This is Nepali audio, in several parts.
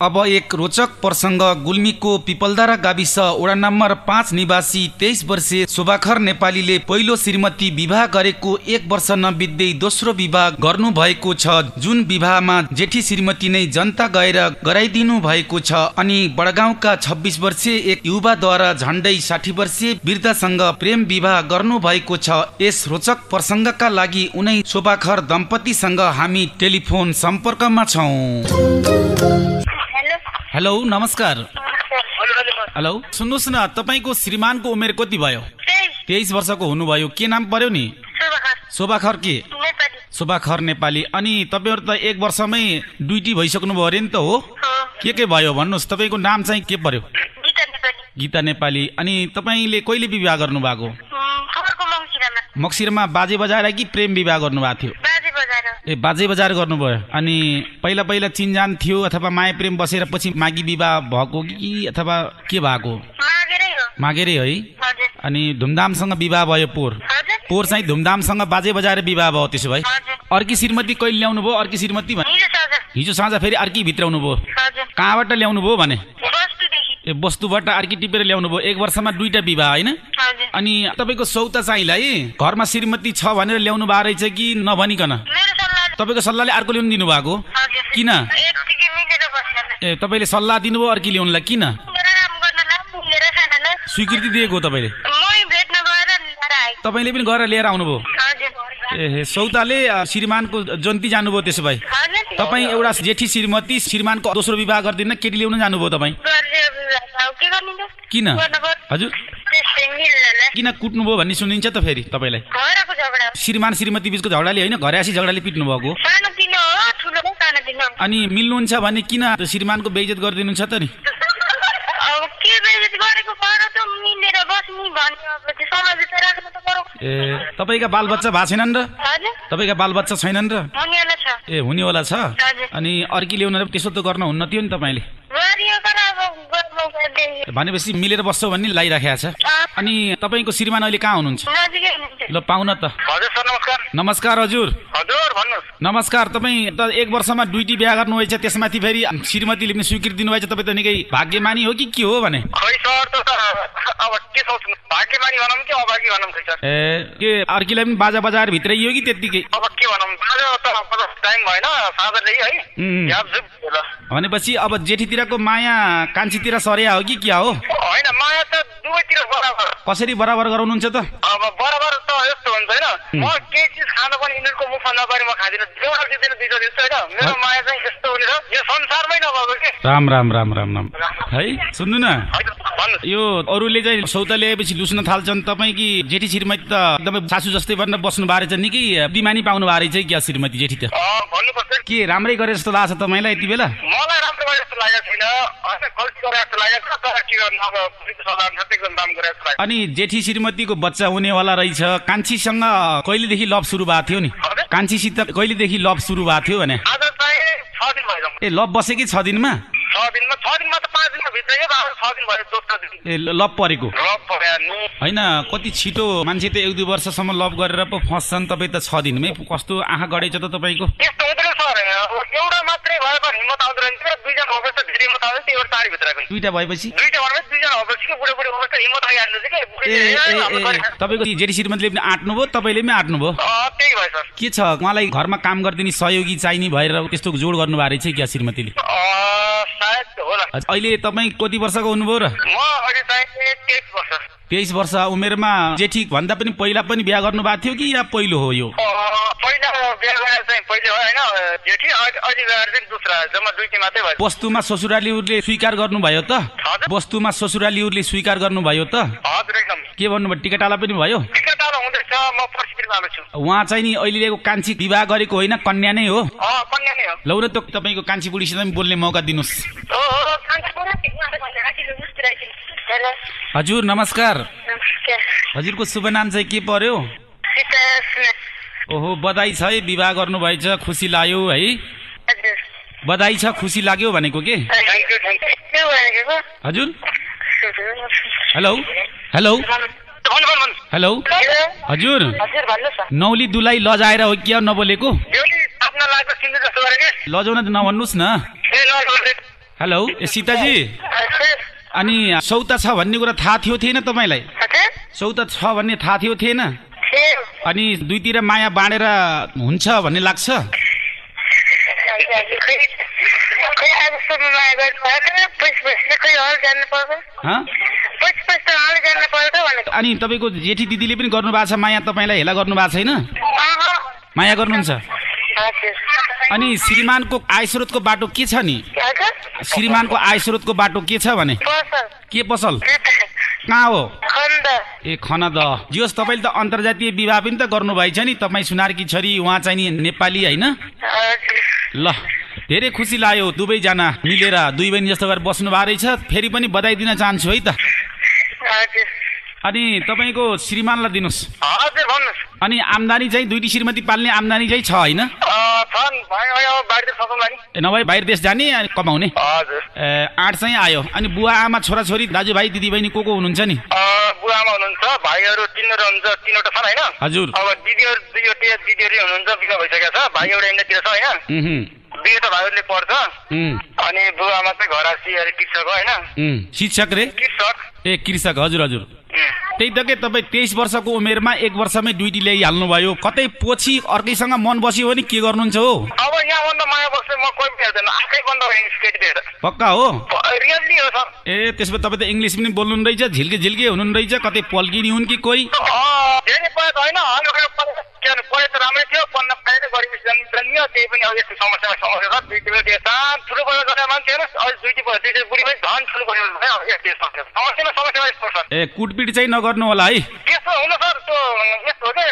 अब एक रोचक प्रसङ्ग गुल्मीको पिपलधारा गाविस वडा नम्बर पाँच निवासी तेइस वर्षीय शोभाखर नेपालीले पहिलो श्रीमती विवाह गरेको एक वर्ष नबित्दै दोस्रो विवाह गर्नु भएको छ। जुन विवाहमा जेठी श्रीमती नै जनता गएर गराइदिनु भएको छ अनि बडगाउँका छब्बिस वर्षीय एक युवाद्वारा झण्डै साठी वर्षीय वृद्धसँग प्रेम विवाह गर्नु भएको छ। यस रोचक प्रसङ्गका लागि उनै शोभाखर दम्पतिसँग हामी टेलिफोन सम्पर्कमा छौँ। हेलो नमस्कार। हेलो सुन्नुहोस् न तपाईँको श्रीमानको उमेर कति भयो? तेइस। वर्षको हुनुभयो। के नाम पर्यो नि? सुबखर शोभाखर के? नेपाली। शोभाखर नेपाली। अनि तपाईँहरू त एक वर्षमै दुइटी भइसक्नु भयो अरे नि त हो? के के भयो भन्नुहोस्? तपाईँको नाम चाहिँ के पर्यो? गीता नेपाली। अनि तपाईँले कहिले विवाह गर्नु भएको उम्, खबरको मङ्सिरामा। मक्सिरमा बाजे बजाएर कि प्रेम विवाह गर्नुभएको थियो? ए बाजे बजार गर्नुभयो। अनि पहिला पहिला चिनजान थियो अथवा माया प्रेम बसेर पछि मागी विवाह भएको कि अथवा के भएको? मागेरै हो। अनि धुमधामसँग विवाह भयो पोहोर? पोहोर चाहिँ धुमधामसँग बाजे बजाएर विवाह भयो त्यसो भए। अर्की श्रीमती कहिले ल्याउनु भयो? अर्की श्रीमती भने? हिजो साँझ। फेरि अर्की भित्राउनु भयो। कहाँबाट ल्याउनु भयो भने? ए वस्तुबाट अर्की टिपेर ल्याउनु भयो। एक वर्षमा दुईटा विवाह होइन? अनि तपाईँको सौता चाहिँलाई घरमा श्रीमती छ भनेर ल्याउनु भएको रहेछ कि नभनिकन? तपाईँको सल्लाहले अर्को ल्याउनु दिनुभएको? किन? ए तपाईँले सल्लाह दिनुभयो अर्की ल्याउनुलाई किन? स्वीकृति दिएको हो तपाईँले? तपाईँले पनि गएर लिएर आउनुभयो? ए सौताले श्रीमानको जन्ती जानुभयो त्यसो भए। तपाईँ एउटा जेठी श्रीमती श्रीमानको दोस्रो विवाह गरिदिन केटी ल्याउनु जानुभयो तपाईँ? किन। हजुर। किन कुट्नुभयो भन्ने सुनिन्छ त फेरि तपाईँलाई। श्रीमान श्रीमती बिचको झगडाले होइन घरे झगडाले पिट्नु भएको। अनि मिल्नुहुन्छ भने किन श्रीमानको बेइज्जत गरिदिनुहुन्छ त नि? ए तपाईँका बालबच्चा भएको छैनन् र? तपाईँका बालबच्चा छैनन् र? ए हुनेवाला छ। अनि अर्की ल्याउन त्यसो त गर्न हुन्न थियो नि तपाईँले? भनेपछि मिलेर बस्छौ भन्ने लागिराखेको छ। अनि तपाईँको श्रीमान अहिले कहाँ हुनुहुन्छ? ल पाउन त। हजुर सर नमस्कार। नमस्कार हजुर। हजुर नमस्कार तपाईँ त एक वर्षमा दुईटी बिहा गर्नुभएछ त्यसमाथि फेरि श्रीमतीले पनि स्वीकृति दिनुभएछ तपाईँ त निकै भाग्यमानी हो कि के हो भने? खै सर त सर, अब के कि ए के अर्कीलाई पनि बाजा बजाएर कि के साँझदेखि है। जुम ल भनेपछि अब जेठीतिरको माया कान्छीतिर सर्या हो कि क्या हो होइन माया त दुवैतिर बराबर। कसरी बराबर गराउनुहुन्छ त? अब बराबर त यस्तो हुन्छ होइन। म केही चिज खान पनि यिनीहरूको मुखमा नगरी म खाँदिनँ। एउटा दिँदैन दुईवटा दिन्छु होइन। मेरो माया चाहिँ यस्तो हुने छ यो संसारमै नभएको कि? राम राम राम राम राम। है सुन्नु न। यो अरूले चाहिँ सौता ल्याएपछि लुस्न थाल्छन्। तपाईँ कि जेठी श्रीमती त एकदमै सासू जस्तै भनेर बस्नु बारे चाहिँ निकै बिमानी पाउनु बारे चाहिँ क्या श्रीमती जेठी त? भन्नुपर्छ। के राम्रै गरे जस्तो लाग्छ तपाईँलाई यति बेला? मलाई राम्रो गरे जस्तो लागेको छैन। गल्ती गरे जस्तो लागेको छ तर के गर्नु? अब एकदम राम्रो गरे जस्तो अनि जेठी श्रीमतीको बच्चा हुनेवाला रहेछ। कान्छीसँग कहिलेदेखि लभ सुरु भएको थियो नि? कान्छीसित कहिलेदेखि लभ सुरु भएको थियो भने? ए लभ बसे कि छ दिनमा ए लभ परेको? होइन कति छिटो मान्छे त एक दुई वर्षसम्म लभ गरेर पो फस्छन् तपाईँ त छ दिनमै। कस्तो आँखा गढेछ त तपाईँको यस्तो हुँदैन सर अब एउटा मात्रै भए पनि हिम्मत आउँदैन थियो दुईजना त धेरै हिम्मत आउँदैन त्यो एउटा चाडी भित्रको दुइटा भएपछि? दुईटा भनेपछि दुईजना भएपछि कि? बुढो बुढी भएपछि त हिम्मत आइहाल्नु गरिखान्छ। तपाईँको जेठी श्रीमतीले पनि आँट्नुभयो तपाईँले पनि आँट्नुभयो? त्यही भयो सर। के छ? उहाँलाई घरमा काम गरिदिने सहयोगी चाहिने भएर त्यस्तो जोड गर्नु भएको रहेछ क्या श्रीमतीले? सायद होला। अहिले तपाईँ कति वर्षको हुनुभयो र? म अहिले चाहिँ तेइस वर्ष। तेइस वर्ष उमेरमा जेठी भन्दा पनि पहिला पनि बिहा गर्नु भएको थियो कि या पहिलो हो यो? बिहा गरेर चाहिँ पहिले हो होइन जेठी अहिले गएर चाहिँ दुसरा जम्मा दुईटी मात्रै भयो वस्तुमा ससुरालीहरूले स्वीकार गर्नुभयो त वस्तुमा ससुरालीहरूले स्वीकार गर्नुभयो त? हजुर एकदम। के भन्नुभयो टिकटाला पनि भयो? टिकटालो हुँदैछ म उहाँ चाहिँ नि अहिले ल्याएको कान्छी विवाह गरेको होइन कन्या नै हो? कन्या नै हो। लौ न त तपाईँको कान्छी बुढीसित पनि बोल्ने मौका दिनुहोस्। हजुर नमस्कार। हजुरको शुभ नाम चाहिँ के पर्यो? ओहो बधाई छ है विवाह गर्नुभएछ खुसी लाग्यो है। बधाई छ खुसी लाग्यो भनेको के? के हजुर। हेलो। हेलो। हेलो। हजुर। नौली दुलाई लजाएर हो क्या नबोलेको? लजाउन त नभन्नुहोस् न। हेलो ए सीताजी। अनि सौता छ भन्ने कुरा थाहा थियो थिएन तपाईँलाई? सौता छ भन्ने थाहा थियो थिएन? अनि दुईतिर माया बाँडेर हुन्छ भन्ने लाग्छ? अनि तपाईँको जेठी दिदीले पनि गर्नु भएको छ माया तपाईँलाई हेला गर्नु भएको छैन। माया गर्नुहुन्छ? अनि श्रीमानको आय स्रोतको बाटो के छ नि? श्रीमानको आय स्रोतको बाटो के छ भने? के पसल? कहाँ हो? ए खन द जियोस् तपाईँले त अन्तर्जातीय विवाह पनि त गर्नुभएछ नि। तपाईँ सुनारकी छोरी उहाँ चाहिँ नि नेपाली होइन? ल धेरै खुसी लाग्यो दुवैजना मिलेर। दुई बहिनी जस्तो गरेर बस्नु भएको रहेछ। फेरि पनि बधाई दिन चाहन्छु है त। अनि तपाईँको श्रीमानलाई दिनुहोस्। अनि आम्दानी चाहिँ दुईटी श्रीमती पाल्ने आम्दानी चाहिँ छ होइन? नभए बाहिर देश जाने अनि कमाउने? आँट चाहिँ आयो। अनि बुवा आमा छोराछोरी दाजुभाइ दिदीबहिनी को को हुनुहुन्छ नि? अँ, बुवाआमा हुनुहुन्छ। भाइहरू तिनवटा हुनुहुन्छ। तिनवटा छन् होइन। हजुर। अब दिदीहरू दुईवटा दिदीहरू हुनुहुन्छ बिहा भइसकेको छ। भाइ एउटा इन्डियातिर छ होइन। उहुँ, दुईवटा भाइहरूले पढ्छ। अनि बुवाआमा चाहिँ घर आसी हो होइन। शिक्षक रे? कृषक ए कृषक। हजुर हजुर। त्यही त के तपाईँ तेइस वर्षको उमेरमा एक वर्षमै दुईटी ल्याइहाल्नुभयो। कतै पछि अर्कैसँग मन बस्यो भने के गर्नुहुन्छ हो? अब यहाँभन्दा माया बस्ने म कोही पक्का हो? रियल्ली हो सर। ए त्यसो भए तपाईँ त इङ्ग्लिस पनि बोल्नु रहेछ झिल्के झिल्के हुनु रहेछ कतै पल्किनी हुन् कि कोही? होइन घर पढे- त राम्रै थियो पढ्न पाएन गरिबी जन्मियो त्यही पनि अब यस्तो समस्यामा समस्या छ दुईटी बेटी सानो ठुलो परिवार गर्ने मान्छे हेर्नुहोस् अहिले दुईटी भयो दुईटी बुढी पनि झन् ठुलो परिवार भयो यस्तो समस्या समस्यामा समस्या यस्तो छ ए कुटपिट चाहिँ नगर्नु होला है त्यस्तो हुन सर त्यो यस्तो हो कि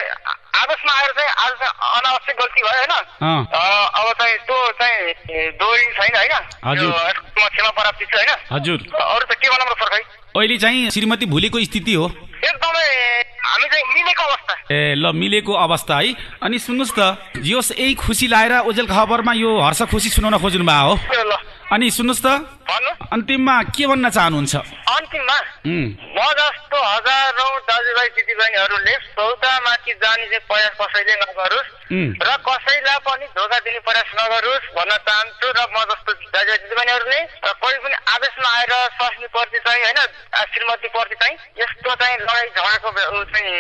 आदर्शमा आएर चाहिँ आज चाहिँ अनावश्यक गल्ती भयो होइन अब चाहिँ त्यो चाहिँ ए, दोहोरी छैन होइन क्षमा प्राप्ति छ होइन हजुर अरू त के भनौँ र सर खै अहिले चाहिँ श्रीमती भुलेको स्थिति हो ए ल मिलेको अवस्था है। अनि सुन्नुहोस् त जियोस् यही खुसी लाएर ओजेल खबरमा यो हर्ष खुसी सुनाउन खोज्नु भएको हो अनि सुन्नुहोस् त। अन्तिममा के भन्न चाहनुहुन्छ? अन्तिममा म जस्तो हजारौँ दाजुभाइ दिदीबहिनीहरूले सौदामाथि जाने चाहिँ प्रयास कसैले नगरोस् र कसैलाई पनि धोका दिने प्रयास नगरोस् भन्न चाहन्छु र म जस्तो दाजुभाइ दिदीबहिनीहरूले कोही पनि आदेशमा आएर स्वास्नी प्रति चाहिँ होइन आ, श्रीमती प्रति चाहिँ यस्तो चाहिँ लडाइँ झगडाको चाहिँ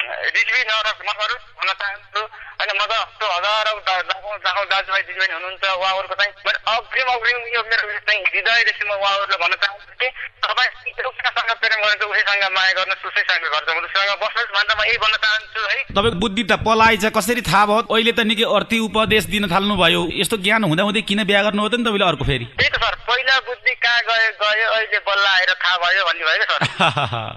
ए, रिजवी नर- नगरोस् भन्न चाहन्छु। होइन म जस्तो हजारौँ लाखौँ लाखौँ दाजुभाइ दिदीबहिनी हुनुहुन्छ उहाँहरूको चाहिँ मैले अग्रिम अग्रिम यो मेरो चाहिँ हृदयदेखि म उहाँहरूलाई भन्न चाहन्छु कि तपाईँ उसैसँग प्रेम गर्नुहुन्छ उसैसँग माया गर्नुहोस् उसैसँग जाउँ उसँग बस्नुहोस् भनेर म यही भन्न चाहन्छु है। तपाईँको बुद्धि त पलाएछ कसरी थाहा भयो? अहिले त निकै अर्थी उपदेश दिन थाल्नु भयो यस्तो ज्ञान हुँदा हुँदै किन बिहा गर्नु हो त नि तपाईँले अर्को फेरि? त्यही त सर पहिला बुद्धि कहाँ गयो गयो अहिले बल्ल आएर थाहा भयो भन्ने भयो क्या सर।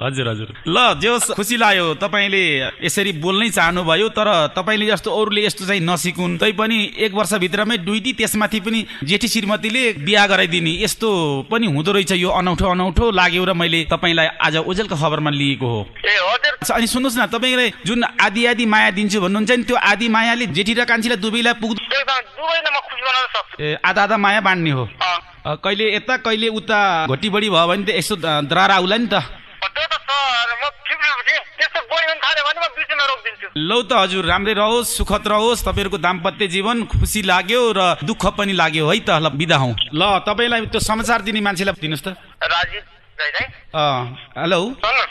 हजुर हजुर। ल जोस् खुसी लाग्यो तपाईँले यसरी बोल्नै चाहनुभयो तर तपाईँले जस्तो अरूले यस्तो चाहिँ नसिकुन्। तै पनि एक वर्षभित्रमै दुईटी त्यसमाथि पनि जेठी श्रीमतीले बिहा गराइदिने। यस्तो पनि हुँदो रहेछ यो अनौठो अनौठो लाग्यो र मैले तपाईँलाई आज ओजेलको खबरमा लिएको हो। अनि सुन्नुहोस् न तपाईँले जुन आदि आदि माया दिन्छु भन्नुहुन्छ नि त्यो आदि मायाले जेठी र कान्छीलाई दुवैलाई पुग् एकदम दुवैलाई म खुसी बनाउन सक्छु। ए, आधा आधा माया बाँड्ने हो। कहिले यता कहिले उता घटी बढी भयो भने त यसो दरार आउला नि त। लौ त हजुर राम्रै रहोस् सुखद रहोस् तपाईँहरूको दाम्पत्य जीवन खुसी लाग्यो र दुःख पनि लाग्यो है त ल बिदा हौ। ल तपाईँलाई त्यो समाचार दिने मान्छेलाई दिनुहोस् त। राजीव हेलो।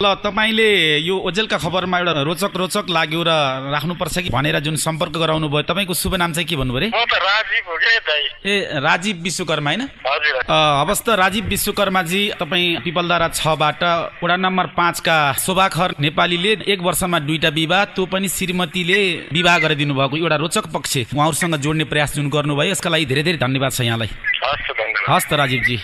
ल तपाईँले यो ओजेलका खबरमा एउटा रोचक रोचक लाग्यो र राख्नुपर्छ कि भनेर जुन सम्पर्क गराउनु भयो तपाईँको शुभ नाम चाहिँ के भन्नुभयो अरे ए राजीव विश्वकर्मा होइन? हवस् त राजीव विश्वकर्माजी तपाईँ पिपलधारा छबाट वडा नम्बर पाँचका शोभाखर नेपालीले एक वर्षमा दुईटा विवाह त्यो पनि श्रीमतीले विवाह गरिदिनु भएको एउटा रोचक पक्ष। उहाँहरूसँग जोड्ने प्रयास जुन गर्नुभयो यसका लागि धेरै धेरै धन्यवाद छ यहाँलाई। हस् त धन्यवाद। हस् त राजीवजी।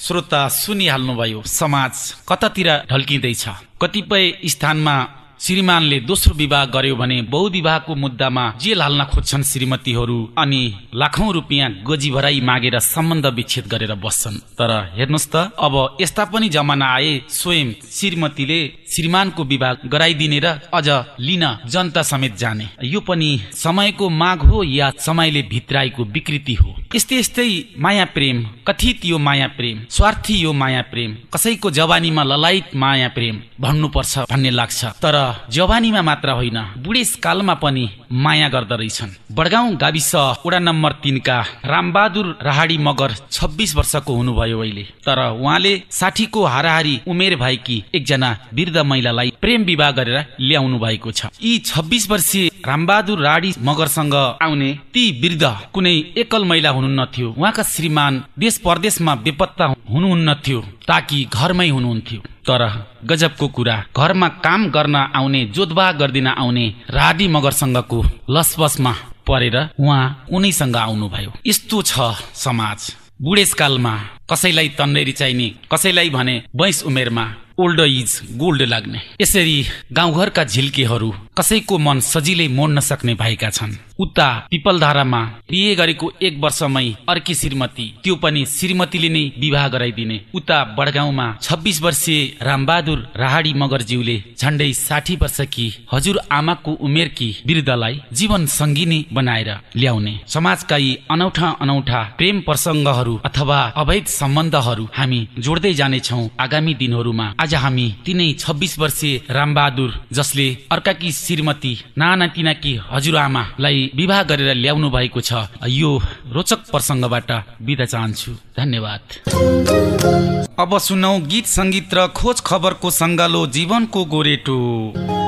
श्रोता सुनिहाल्नुभयो समाज कतातिर ढल्किँदैछ। कतिपय स्थानमा श्रीमानले दोस्रो विवाह गर्यो भने बहुविवाहको मुद्दामा जेल हाल्न खोज्छन् श्रीमतीहरू अनि लाखौं रुपियाँ गोजी भराई मागेर सम्बन्ध विच्छेद गरेर बस्छन्। तर हेर्नुहोस् त अब यस्ता पनि जमाना आए स्वयं श्रीमतीले श्रीमानको विवाह गराइदिने र अझ लिन जनता समेत जाने। यो पनि समयको माग हो या समयले भित्राएको विकृति हो? यस्तै यस्तै माया प्रेम कथित यो माया प्रेम स्वार्थी यो माया प्रेम कसैको जवानीमा ललायत माया प्रेम भन्नुपर्छ भन्ने लाग्छ। तर जवानीमा मात्र होइन बुढेसकालमा पनि माया गर्दो रहेछन् बडगाउँ गाविस वडा नम्बर तिनका रामबहादुर राहाडी मगर छब्बिस वर्षको हुनुभयो अहिले। तर उहाँले साठीको हाराहारी उमेर भएकी एकजना वृद्ध महिलालाई प्रेम विवाह गरेर ल्याउनु भएको छ। यी छब्बिस वर्षीय रामबहादुर राडी मगरसँग आउने ती वृद्ध कुनै एकल महिला हुनुहुन्न थियो। उहाँका श्रीमान देश परदेशमा बेपत्ता हुनुहुन्न थियो ताकि घरमै हुनुहुन्थ्यो। तर गजबको कुरा घरमा काम गर्न आउने जोधबा गरिदिन आउने राडी मगरसँगको लसबसमा परेर उहाँ उनैसँग आउनुभयो। यस्तो छ समाज। बुढेसकालमा कसैलाई तन्नेरी चाहिने कसैलाई भने बैस उमेरमा ओल्ड इज गोल्ड लाग्ने। यसरी गाउँघरका झिल्केहरू कसैको मन सजिलै मोड्न सक्ने भएका छन्। उता पिपलधारामा बिहे गरेको एक वर्षमै अर्की श्रीमती त्यो पनि श्रीमतीले नै विवाह गराइदिने। उता बडगाउँमा छब्बिस वर्षीय रामबहादुर राहाडी मगरज्यूले झण्डै साठी वर्षकी हजुर आमाको उमेरकी वृद्धलाई जीवन सङ्गिनी बनाएर ल्याउने। समाजका यी अनौठा अनौठा प्रेम प्रसङ्गहरू अथवा अवैध सम्बन्धहरू हामी जोड्दै जानेछौ आगामी दिनहरूमा। आज हामी तिनै छब्बिस वर्षीय रामबहादुर जसले अर्काकी श्रीमती नाना तिनाकी हजुरआमालाई विवाह गरेर ल्याउनु भएको छ। यो रोचक प्रसङ्गबाट बिदा चाहन्छु। धन्यवाद। अब सुनौ गीत सङ्गीत र खोज खबरको सङ्गालो जीवनको गोरेटो।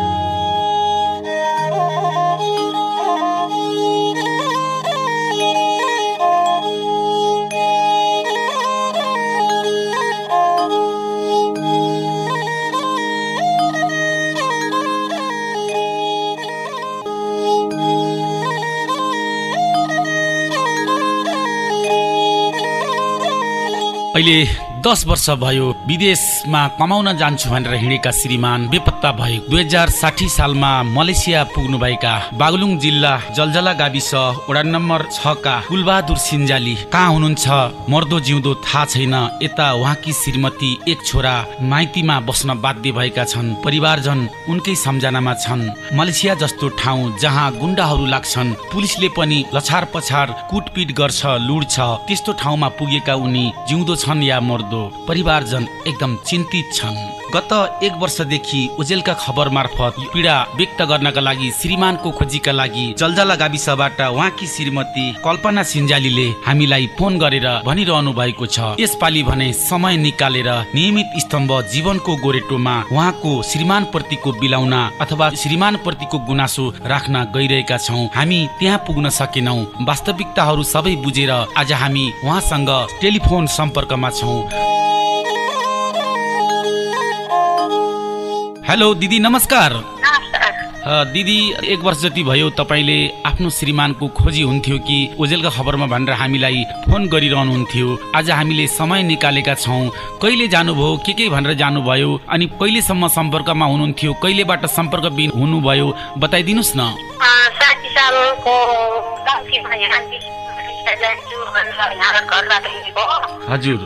अहिले दस वर्ष भयो विदेशमा कमाउन जान्छु भनेर हिँडेका श्रीमान बेपत्ता भयो दुई हजार साठी सालमा मलेसिया पुग्नुभएका बागलुङ जिल्ला जलजला गाविस वडा नम्बर छका कुलबहादुर सिन्जाली कहाँ हुनुहुन्छ? मर्दो जिउँदो थाहा छैन। यता उहाँकी श्रीमती एक छोरा माइतीमा बस्न बाध्य भएका छन्। परिवारजन उनकै सम्झनामा छन्। मलेसिया जस्तो ठाउँ जहाँ गुन्डाहरू लाग्छन्। पुलिसले पनि लछार पछार कुटपिट गर्छ लुड्छ त्यस्तो ठाउँमा पुगेका उनी जिउँदो छन् या मर्दो? परिवारजन एकदम चिन्तित छन्। गत एक वर्षदेखि ओजेलका खबर मार्फत पीडा व्यक्त गर्नका लागि श्रीमानको खोजीका लागि जलजला गाविसबाट उहाँकी श्रीमती कल्पना सिन्जालीले हामीलाई फोन गरेर भनिरहनु भएको छ। यसपालि भने समय निकालेर नियमित स्तम्भ जीवनको गोरेटोमा उहाँको श्रीमान प्रतिको बिलाउना अथवा श्रीमान प्रतिको गुनासो राख्न गइरहेका छौँ। हामी त्यहाँ पुग्न सकेनौ। वास्तविकताहरू सबै बुझेर आज हामी उहाँसँग टेलिफोन सम्पर्कमा छौँ। हेलो दिदी नमस्कार दिदी एक वर्ष जति भयो तपाईँले आफ्नो श्रीमानको खोजी हुन्थ्यो कि ओजेलका खबरमा भनेर हामीलाई फोन गरिरहनुहुन्थ्यो आज हामीले समय निकालेका छौँ कहिले जानुभयो के के भनेर जानुभयो अनि कहिलेसम्म सम्पर्कमा हुनुहुन्थ्यो कहिलेबाट सम्पर्क बिन हुनुभयो बताइदिनुहोस् न हजुर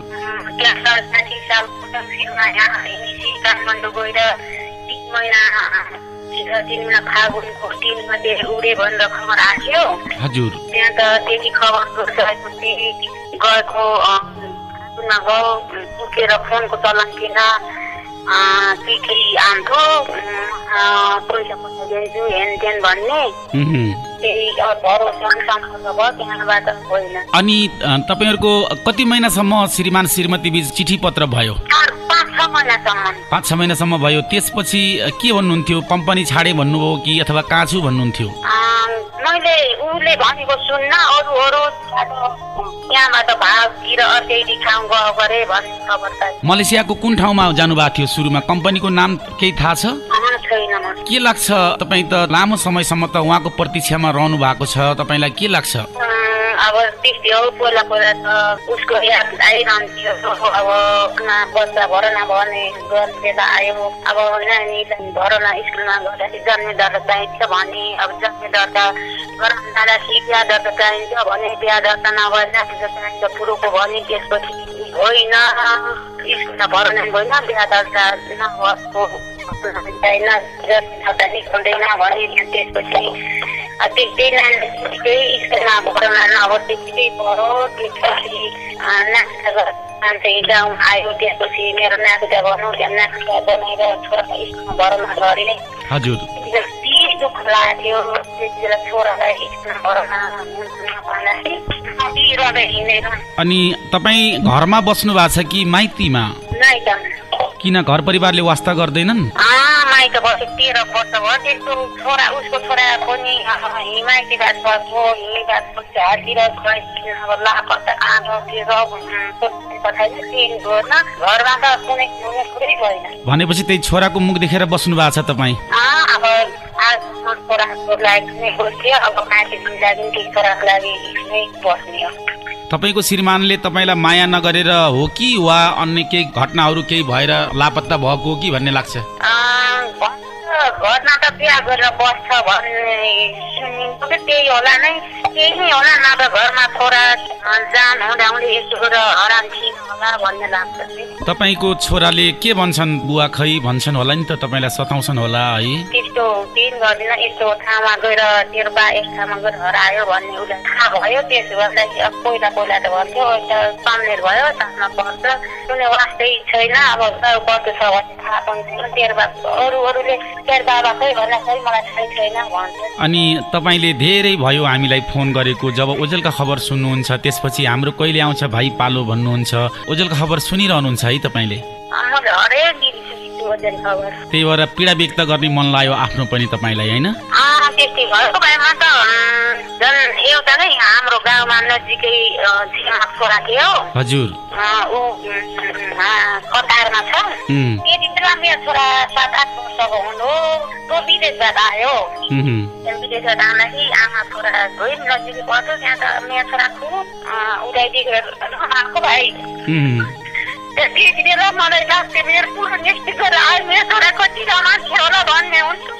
महिना फागुनको तिन गते उडे भनेर खबर आयो त्यहाँ त त्यति खबर गरिसकेपछि गएको अँ, फागुनमा गयो पुगेर फोनको चलन थिएन अँ, के के आउँथ्यो अँ, पैसा पैसा दिन्छु हेन तेन भन्ने। अनि तपाईँहरूको कति महिनासम्म श्रीमान श्रीमती बिच चिठी पत्र भयो पाँच छ महिनासम्म भयो। त्यसपछि के भन्नुहुन्थ्यो? कम्पनी छाडे भन्नुभयो कि अथवा कहाँ छु भन्नुहुन्थ्यो मैले उसले भनेको सुन्न अरू अरू त्यहाँबाट भागतिर अर्कै ठाउँ गयो गरे भन्ने खबर मलेसियाको कुन ठाउँमा जानुभएको थियो सुरुमा? कम्पनीको नाम केही थाहा छ? के लाग्छ? तपाईँ त लामो समयसम्म त उहाँको प्रतीक्षामा रहनु भएको छ। तपाईँलाई के लाग्छ? अब त्यस्तै हो पहिला पहिला त उसको याद आइरहन्थ्यो। अब ना बच्चा भरना भने गर्ने बेला आयो। अब नानीलाई भरना स्कुलमा गर्दाखेरि जन्मे दर्ता चाहिन्छ भने अब जन्मे दर्ता गराउन जाँदाखेरि बिहा दर्ता चाहिन्छ भने बिहा दर्ता नभएर जाति चाहिन्छ पुरोको भने त्यसपछि होइन। स्कुलमा भरना होइन बिहा दर्ता नभएको। छैन जन्मे दर्ता निकाल्दैन भने त्यसपछि त्यही स्कुलमा पढो त्यसपछि नास्ता गाउँमा आयो त्यसपछि मेरो नास्ता गर्नु त्यहाँ नास्ता बनाएर छोराको स्कुलमा भरमा गरेँ हजुर त्यति दुःख लाग्यो त्यति बेला छोरालाई स्कुलमा भरमा भन्दाखेरि नदिइरहँदै हिँडेर अनि तपाईँ घरमा बस्नु भएको छ कि माइतीमा किन घर परिवारले वास्ता गर्दैनन् माइत बसे तेह्र वर्ष भयो त्यस्तो छोरा उसको छोरा पनि हिमायती बात भएको हिमायत झारतिर अब लापत्ता आँगो पठाइन्छ ट्रेन गर्न घरमा त कुनै भएन भनेपछि त्यही छोराको मुख देखेर बस्नु भएको छ तपाईँ अब अब तपाईँको श्रीमानले तपाईँलाई माया नगरेर हो कि वा अन्य केही घटनाहरू केही भएर लापत्ता भएको हो कि भन्ने लाग्छ घरमा त बिहा गरेर बस्छ भन्ने सुनिन्छ कि त्यही होला नै त्यही होला नभए घरमा छोरा जान हुँदाहुँदै यसो गरेर हरान थिएन होला भन्ने लाग्छ। तपाईँको छोराले के भन्छन् बुवा खै भन्छन् होला नि त तपाईँलाई सताउँछन् होला है त्यस्तो केही गर्दिनँ यस्तो ठाउँमा गएर तेरो बा एक ठाउँमा गएर हरायो भन्ने उसलाई थाहा भयो त्यसो गर्दाखेरि अब पहिला पहिला त भन्थ्यो त कमलेर भयो साथमा पर्छ कुनै वास्तै छैन अब कस्तो छ भन्ने थाहा पनि छैन तेरो बा अरू अरूले तेरो बाबा खै भन्दा खै मलाई थाहै छैन भन्छ अनि तपाईँले धेरै भयो हामीलाई फोन गरेको। जब ओजेलका खबर सुन्नुहुन्छ त्यसपछि हाम्रो कहिले आउँछ भाइ पालो भन्नुहुन्छ। ओजेलका खबर सुनिरहनुहुन्छ है तपाईँले? त्यही भएर पीडा व्यक्त गर्ने मन लाग्यो आफ्नो पनि तपाईँलाई होइन? झन् एउटा नै हाम्रो गाउँमा नजिकै छोरा थियो। हजुर। ऊ कतारमा छ। त्यति बेला मेरो छोरा सात आठ वर्षको हुनु त्यो विदेशबाट आयो। विदेशबाट आउँदाखेरि आमा छोरा गयो नजिकै पर्थ्यो त्यहाँ त मेरो छोरा खुब उडाइदिएको आएको भाइ। त्यति बेला मलाई लाग्थ्यो मेरो पुरो आयो मेरो छोरा कति रमान्थ्यो होला भन्ने हुन्छ